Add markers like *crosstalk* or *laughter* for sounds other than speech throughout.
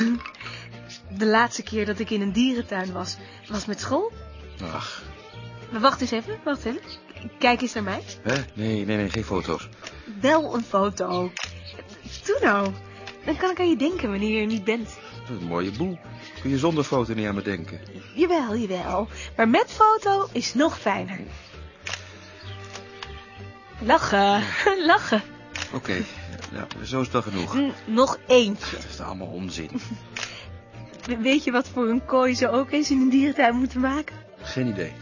*laughs* De laatste keer dat ik in een dierentuin was, was met school. Ach, Maar wacht eens even, wacht even. Kijk eens naar mij. hè? Nee, nee, nee, geen foto's. Wel een foto. Doe nou. Dan kan ik aan je denken wanneer je er niet bent. Dat is een mooie boel. Kun je zonder foto niet aan me denken. Jawel, jawel. Maar met foto is nog fijner. Lachen, *laughs* lachen. Oké, nou, zo is het wel genoeg. N- nog eentje. Dat is allemaal onzin. We- Weet je wat voor een kooi ze ook eens in een dierentuin moeten maken? Geen idee.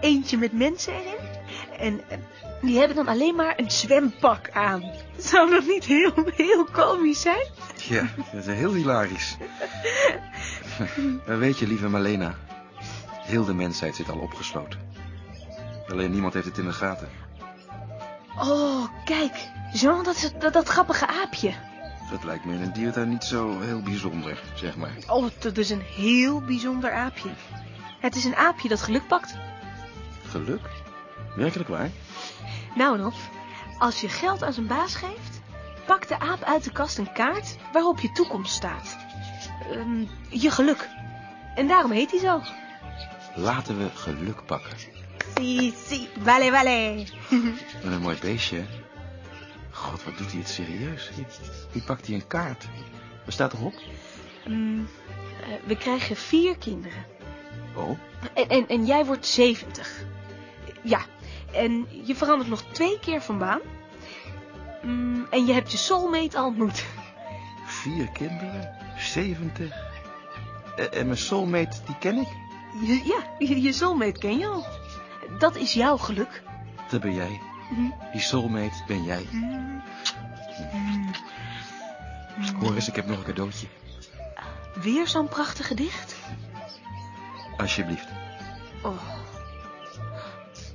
Eentje met mensen erin. En eh, die hebben dan alleen maar een zwempak aan. Zou dat niet heel, heel komisch zijn? Ja, dat is heel hilarisch. Weet je, lieve Malena, heel de mensheid zit al opgesloten. Alleen niemand heeft het in de gaten. Oh, kijk. Jean, dat, is, dat, dat grappige aapje. Dat lijkt me in een dierentuin niet zo heel bijzonder, zeg maar. Oh, dat is een heel bijzonder aapje. Het is een aapje dat geluk pakt. Geluk? Werkelijk waar? Nou en als je geld aan zijn baas geeft, pakt de aap uit de kast een kaart waarop je toekomst staat. Ehm, je geluk. En daarom heet hij zo. Laten we geluk pakken. Si, si, vale, vale. Wat een mooi beestje, hè? God, wat doet hij het serieus? Wie, pakt hij een kaart? Wat staat erop? Eh, we krijgen vier kinderen. Oh, En, en, en jij wordt 70. Ja, en je verandert nog twee keer van baan. Mm, en je hebt je soulmate al ontmoet. vier kinderen, zeventig. En, en mijn soulmate, die ken ik? Je- ja, je, je soulmate ken je al. Dat is jouw geluk. Dat ben jij. Mhm. Die soulmate ben jij. Hoor eens, ik heb nog een cadeautje. Weer zo'n prachtig gedicht? Alsjeblieft. Oh,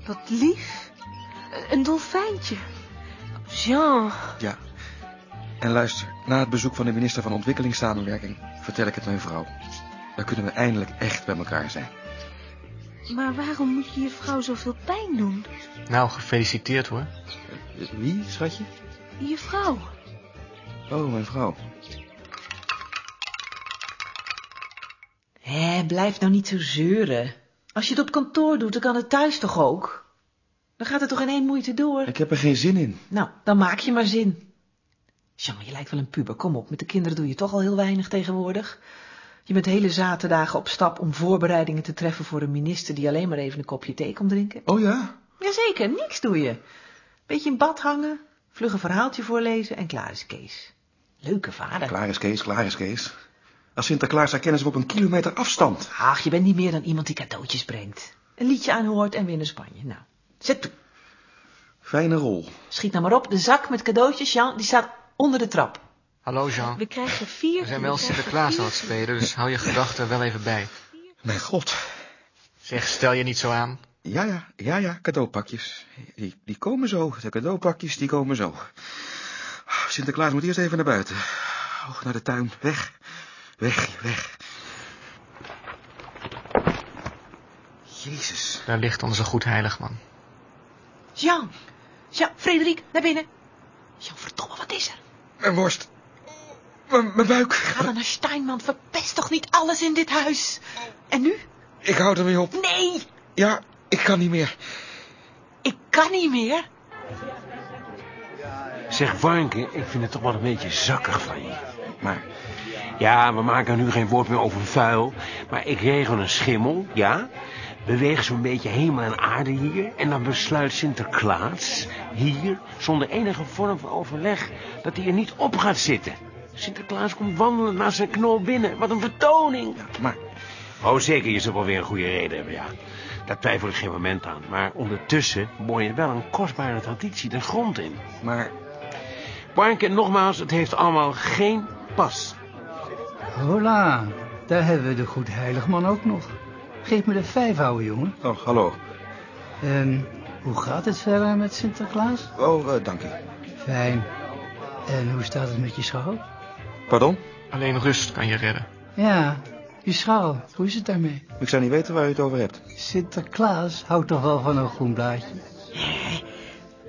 wat lief. Een dolfijntje. Jean, Ja. En luister, na het bezoek van de minister van Ontwikkelingssamenwerking vertel ik het mijn vrouw. Dan kunnen we eindelijk echt bij elkaar zijn. Maar waarom moet je je vrouw zoveel pijn doen? Nou, gefeliciteerd hoor. Eh, Wie, schatje? Je vrouw. Oh, mijn vrouw. Hé, blijf nou niet zo zeuren. Als je het op kantoor doet, dan kan het thuis toch ook? Dan gaat het toch in één moeite door? Ik heb er geen zin in. Nou, dan maak je maar zin. Jean, je lijkt wel een puber. Kom op, met de kinderen doe je toch al heel weinig tegenwoordig. Je bent hele zaterdagen op stap om voorbereidingen te treffen voor een minister die alleen maar even een kopje thee komt drinken. Oh ja? Jazeker, niks doe je. Beetje in bad hangen, vlug een verhaaltje voorlezen en klaar is Kees. Leuke vader. Klaar is Kees, klaar is Kees. Als Sinterklaas herkennen ze op een kilometer afstand. Ach, je bent niet meer dan iemand die cadeautjes brengt. Een liedje aanhoort en weer naar Spanje. Nou, zet toe. Fijne rol. Schiet nou maar op, de zak met cadeautjes, Jean, die staat onder de trap. Hallo Jean. We krijgen vier... We zijn wel Sinterklaas aan het spelen, dus hou je gedachten wel even bij. Mijn god. Zeg, stel je niet zo aan. Ja, ja, ja, ja, cadeaupakjes. Die, die komen zo. De cadeaupakjes, die komen zo. Sinterklaas moet eerst even naar buiten. Oh, naar de tuin. Weg. Weg, weg. Jezus. Daar ligt onze goed heilig man. Jean, Jean, Frederik, naar binnen. Jean, verdomme, wat is er? Mijn worst. Mijn, buik. Ga dan naar Steinman, verpest toch niet alles in dit huis? En nu? Ik houd er mee op. Nee, Ja, ik kan niet meer. ik kan niet meer. Zeg, Warnke, ik vind het toch wel een beetje zakkig van je. Maar, Ja, we maken nu geen woord meer over vuil. Maar ik regel een schimmel, ja. Beweeg zo'n beetje hemel en aarde hier. En dan besluit Sinterklaas hier, zonder enige vorm van overleg, dat hij er niet op gaat zitten. Sinterklaas komt wandelend naar zijn knol binnen. Wat een vertoning. maar, Oh, zeker, je zult wel weer een goede reden hebben, ja. Daar twijfel ik geen moment aan. Maar ondertussen boor je wel een kostbare traditie de grond in. maar... Warnke, nogmaals, het heeft allemaal geen pas. Hola, daar hebben we de goed heiligman ook nog. Geef me de vijf, ouwe jongen. Oh, hallo. En hoe gaat het verder met Sinterklaas? Oh, eh, dank u. Fijn. En hoe staat het met je schouw? Pardon? Alleen rust kan je redden. Ja, je schouw, hoe is het daarmee? Ik zou niet weten waar u het over hebt. Sinterklaas houdt toch wel van een groen blaadje?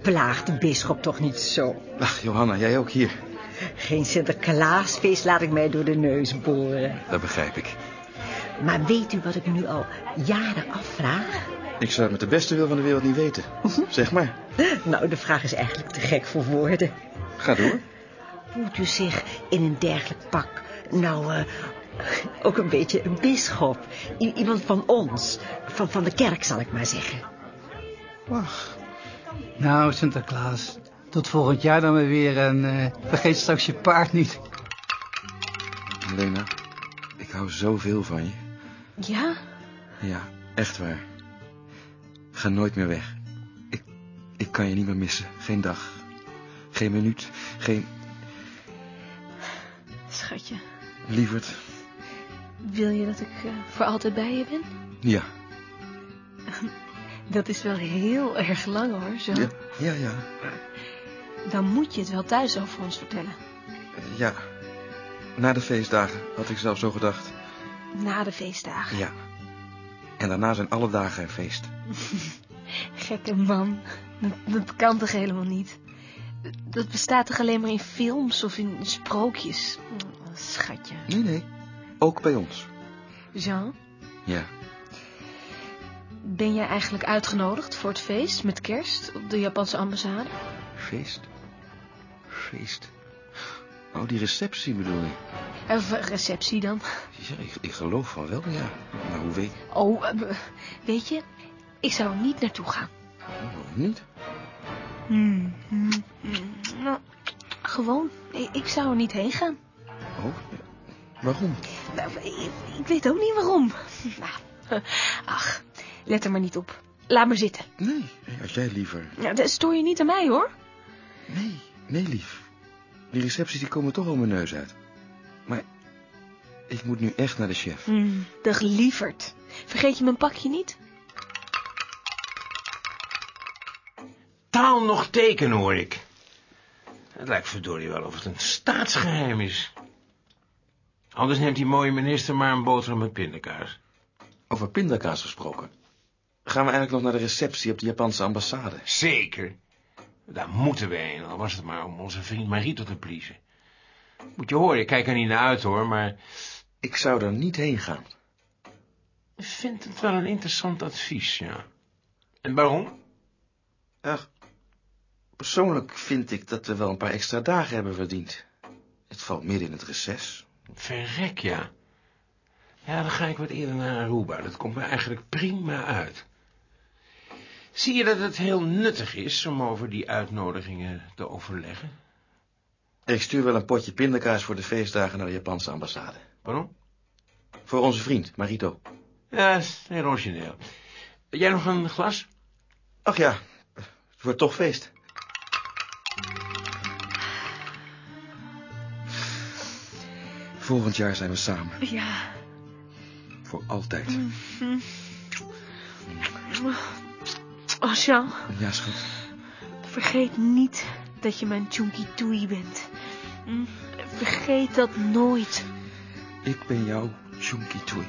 Plaag de bisschop toch niet zo. Ach, Johanna, jij ook hier. Geen Sinterklaasfeest laat ik mij door de neus boren. Dat begrijp ik. Maar weet u wat ik me nu al jaren afvraag? Ik zou het met de beste wil van de wereld niet weten. Zeg maar. Nou, de vraag is eigenlijk te gek voor woorden. Ga door. Voelt u zich in een dergelijk pak nou eh, *laughs* ook een beetje een bisschop? I- iemand van ons, van, van de kerk zal ik maar zeggen. Wacht. Nou, Sinterklaas, tot volgend jaar dan maar weer en eh, vergeet straks je paard niet. Lena, ik hou zoveel van je. Ja? Ja, echt waar. Ga nooit meer weg. Ik, ik kan je niet meer missen. Geen dag. Geen minuut. Geen... Schatje, Lieverd. wil je dat ik eh, voor altijd bij je ben? Ja. Dat is wel heel erg lang hoor, zo. Ja, ja, ja. Dan moet je het wel thuis over ons vertellen. Ja. Na de feestdagen had ik zelf zo gedacht. Na de feestdagen. Ja. En daarna zijn alle dagen een feest. *laughs* Gekke man. Dat, dat kan toch helemaal niet? Dat bestaat toch alleen maar in films of in sprookjes? Oh, Schatje. Nee, nee. Ook bij ons. Jean, Ja. ben jij eigenlijk uitgenodigd voor het feest met kerst op de Japanse ambassade? Feest? Feest? Oh, die receptie bedoel je? Of eh, receptie dan? Ja, ik, ik geloof van wel, ja. Maar hoe weet Oh, eh, weet je, ik zou er niet naartoe gaan. Waarom niet? Hmm, hmm, hmm. Nou, gewoon, ik, zou er niet heen gaan. Oh, waarom? Nou, ik, ik weet ook niet waarom. *laughs* Nou, *laughs* ach, let er maar niet op. Laat maar zitten. Nee, als jij liever... Ja, dat stoor je niet aan mij, hoor. Nee, nee, lief. Die recepties die komen toch al mijn neus uit. Maar ik moet nu echt naar de chef. Hmm, dag lieverd. Vergeet je mijn pakje niet? Taal nog teken, hoor ik. Het lijkt verdorie wel of het een staatsgeheim is. Anders neemt die mooie minister maar een boterham met pindakaas. Over pindakaas gesproken. Gaan we eigenlijk nog naar de receptie op de Japanse ambassade? Zeker. Daar moeten we heen, al was het maar om onze vriend Marito te pleasen. Moet je horen, ik kijk er niet naar uit, hoor, maar... Ik zou er niet heen gaan. Ik vind het wel een interessant advies, ja. En waarom? Ach, persoonlijk vind ik dat we wel een paar extra dagen hebben verdiend. Het valt midden in het reces. Verrek, ja. Ja, dan ga ik wat eerder naar Aruba. Dat komt me eigenlijk prima uit. Zie je dat het heel nuttig is om over die uitnodigingen te overleggen? Ik stuur wel een potje pindakaas voor de feestdagen naar de Japanse ambassade. Waarom? Voor onze vriend, Marito. Ja, dat is heel origineel. Jij nog een glas? Ach ja, het wordt toch feest. Volgend jaar zijn we samen. Ja. Voor altijd. Oh, Jean, Ja, schat. vergeet niet dat je mijn Chunky Toei bent. Hm, Vergeet dat nooit. Ik ben jouw Chunky Toei.